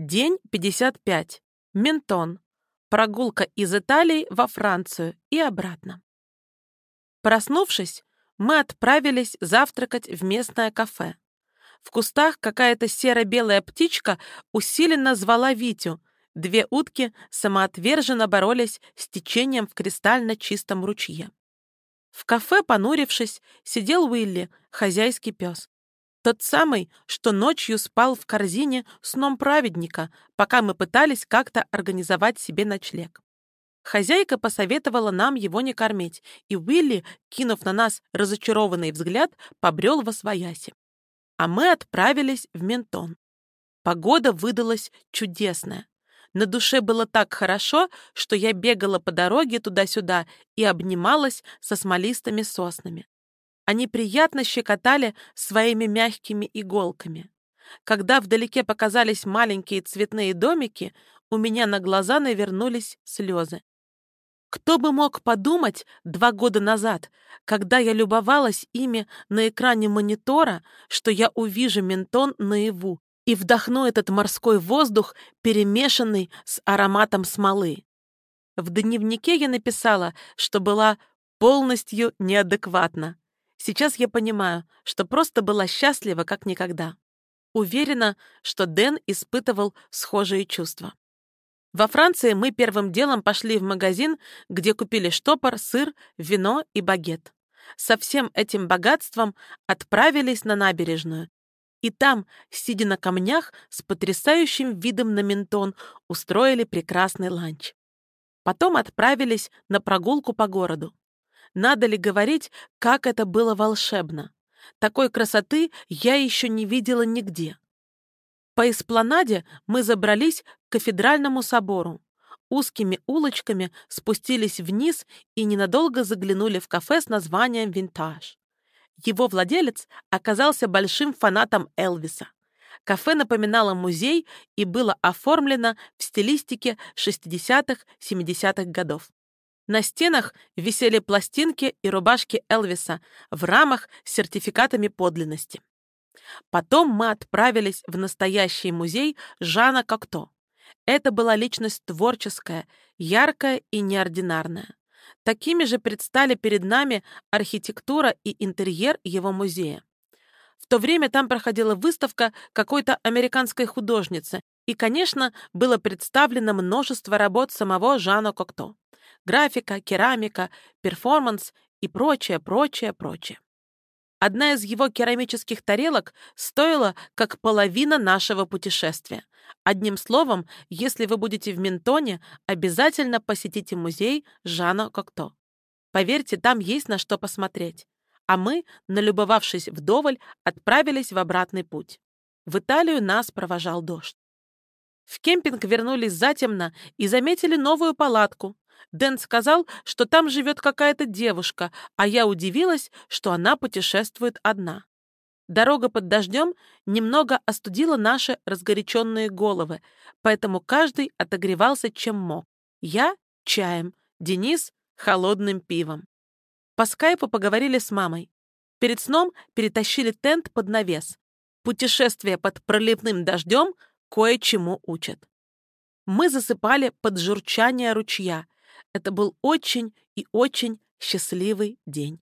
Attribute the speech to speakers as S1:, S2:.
S1: День 55. Ментон. Прогулка из Италии во Францию и обратно. Проснувшись, мы отправились завтракать в местное кафе. В кустах какая-то серо-белая птичка усиленно звала Витю. Две утки самоотверженно боролись с течением в кристально чистом ручье. В кафе, понурившись, сидел Уилли, хозяйский пес. Тот самый, что ночью спал в корзине сном праведника, пока мы пытались как-то организовать себе ночлег. Хозяйка посоветовала нам его не кормить, и Уилли, кинув на нас разочарованный взгляд, побрел во свояси. А мы отправились в Ментон. Погода выдалась чудесная. На душе было так хорошо, что я бегала по дороге туда-сюда и обнималась со смолистыми соснами. Они приятно щекотали своими мягкими иголками. Когда вдалеке показались маленькие цветные домики, у меня на глаза навернулись слезы. Кто бы мог подумать два года назад, когда я любовалась ими на экране монитора, что я увижу ментон наяву и вдохну этот морской воздух, перемешанный с ароматом смолы. В дневнике я написала, что была полностью неадекватна. Сейчас я понимаю, что просто была счастлива как никогда. Уверена, что Дэн испытывал схожие чувства. Во Франции мы первым делом пошли в магазин, где купили штопор, сыр, вино и багет. Со всем этим богатством отправились на набережную. И там, сидя на камнях, с потрясающим видом на ментон, устроили прекрасный ланч. Потом отправились на прогулку по городу. Надо ли говорить, как это было волшебно? Такой красоты я еще не видела нигде. По эспланаде мы забрались к кафедральному собору. Узкими улочками спустились вниз и ненадолго заглянули в кафе с названием «Винтаж». Его владелец оказался большим фанатом Элвиса. Кафе напоминало музей и было оформлено в стилистике 60-70-х годов. На стенах висели пластинки и рубашки Элвиса в рамах с сертификатами подлинности. Потом мы отправились в настоящий музей Жана Кокто. Это была личность творческая, яркая и неординарная. Такими же предстали перед нами архитектура и интерьер его музея. В то время там проходила выставка какой-то американской художницы, и, конечно, было представлено множество работ самого Жана Кокто графика, керамика, перформанс и прочее, прочее, прочее. Одна из его керамических тарелок стоила как половина нашего путешествия. Одним словом, если вы будете в Ментоне, обязательно посетите музей Жана Кокто. Поверьте, там есть на что посмотреть. А мы, налюбовавшись вдоволь, отправились в обратный путь. В Италию нас провожал дождь. В кемпинг вернулись затемно и заметили новую палатку, Дэн сказал, что там живет какая-то девушка, а я удивилась, что она путешествует одна. Дорога под дождем немного остудила наши разгоряченные головы, поэтому каждый отогревался чем мог. Я — чаем, Денис — холодным пивом. По скайпу поговорили с мамой. Перед сном перетащили тент под навес. Путешествие под проливным дождем кое-чему учат. Мы засыпали под журчание ручья — это был очень и очень счастливый день.